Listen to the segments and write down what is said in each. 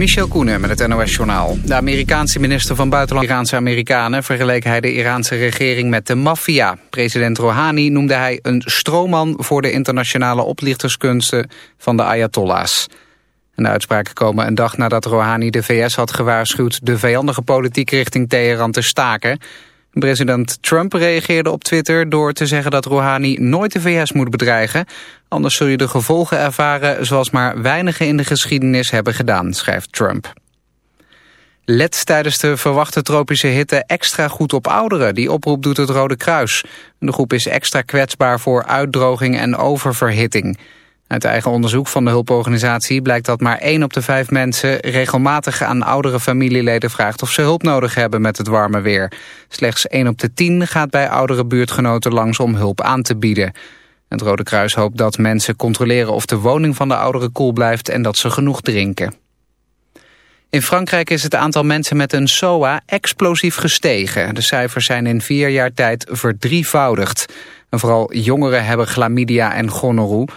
Michel Koenen met het NOS-journaal. De Amerikaanse minister van Buitenlandse Iraanse Amerikanen... vergeleek hij de Iraanse regering met de maffia. President Rouhani noemde hij een stroomman... voor de internationale oplichterskunsten van de Ayatollahs. En de uitspraken komen een dag nadat Rouhani de VS had gewaarschuwd... de vijandige politiek richting Teheran te staken... President Trump reageerde op Twitter door te zeggen dat Rouhani nooit de VS moet bedreigen. Anders zul je de gevolgen ervaren zoals maar weinigen in de geschiedenis hebben gedaan, schrijft Trump. Let tijdens de verwachte tropische hitte extra goed op ouderen. Die oproep doet het Rode Kruis. De groep is extra kwetsbaar voor uitdroging en oververhitting. Uit eigen onderzoek van de hulporganisatie blijkt dat maar 1 op de 5 mensen regelmatig aan oudere familieleden vraagt of ze hulp nodig hebben met het warme weer. Slechts 1 op de 10 gaat bij oudere buurtgenoten langs om hulp aan te bieden. Het Rode Kruis hoopt dat mensen controleren of de woning van de ouderen koel blijft en dat ze genoeg drinken. In Frankrijk is het aantal mensen met een SOA explosief gestegen. De cijfers zijn in vier jaar tijd verdrievoudigd. En vooral jongeren hebben chlamydia en gonorroe.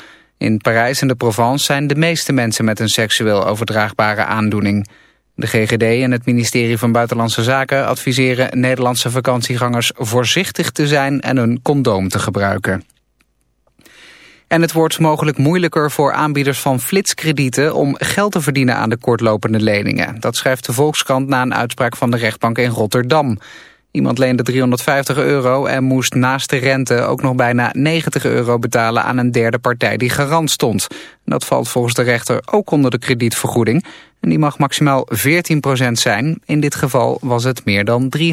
In Parijs en de Provence zijn de meeste mensen met een seksueel overdraagbare aandoening. De GGD en het ministerie van Buitenlandse Zaken adviseren Nederlandse vakantiegangers voorzichtig te zijn en een condoom te gebruiken. En het wordt mogelijk moeilijker voor aanbieders van flitskredieten om geld te verdienen aan de kortlopende leningen. Dat schrijft de Volkskrant na een uitspraak van de rechtbank in Rotterdam. Iemand leende 350 euro en moest naast de rente ook nog bijna 90 euro betalen aan een derde partij die garant stond. Dat valt volgens de rechter ook onder de kredietvergoeding. En die mag maximaal 14% zijn. In dit geval was het meer dan 300%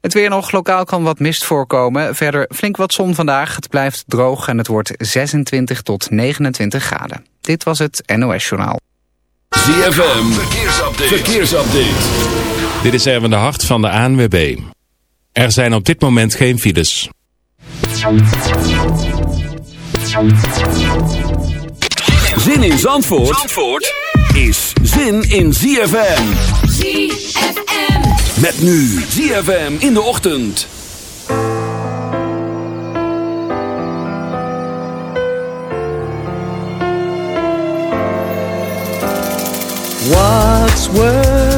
Het weer nog, lokaal kan wat mist voorkomen. Verder flink wat zon vandaag. Het blijft droog en het wordt 26 tot 29 graden. Dit was het NOS Journaal. ZFM, verkeersupdate. verkeersupdate. Dit is Erwin de Hart van de ANWB. Er zijn op dit moment geen files. Zin in Zandvoort, Zandvoort is zin in ZFM. ZFM. Met nu ZFM in de ochtend. What's worth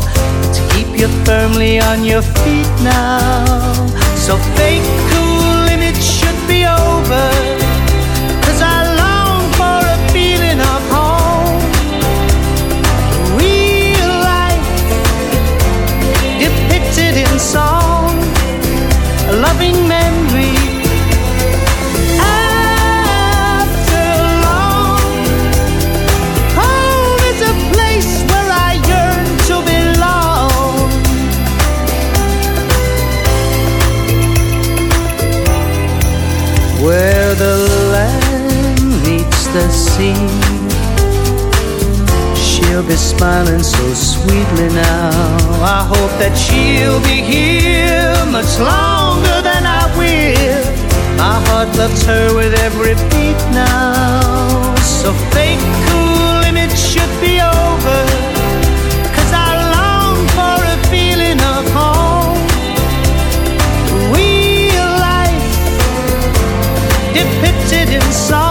You firmly on your feet now. So fake cool image should be over. Cause I long for a feeling of home. Real life depicted in song. A loving memory where the land meets the sea. She'll be smiling so sweetly now. I hope that she'll be here much longer than I will. My heart loves her with every beat now. So fake cool image should be over. Depicted in song,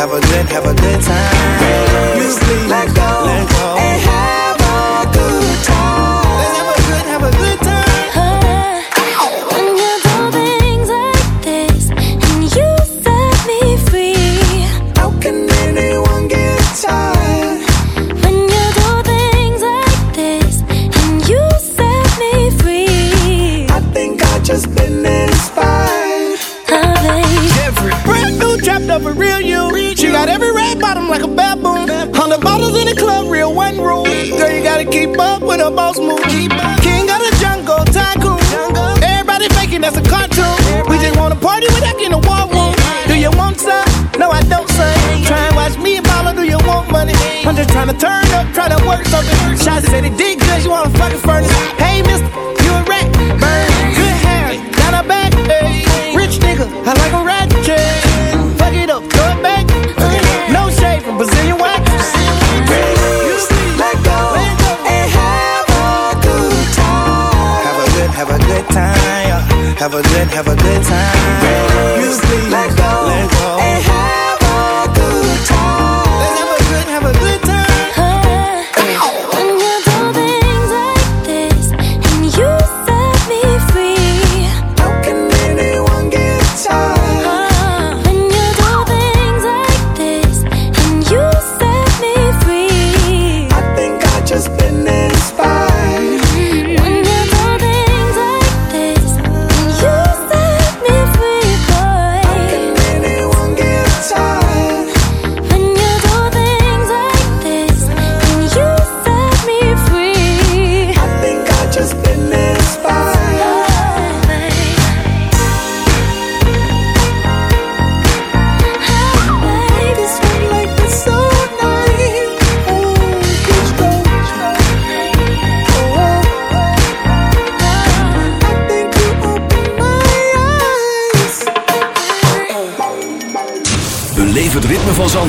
Have a good, have a good time. You sleep, let go. Let go.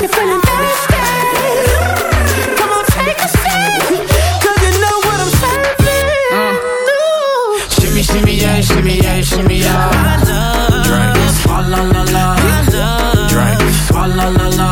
you're feeling thirsty, come on, take a 'cause you know what I'm serving. No. Shimmy, shimmy, yeah, shimmy, yeah, shimmy, yeah. Drink, swalla la la. Drink, swalla la la.